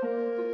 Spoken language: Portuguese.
Música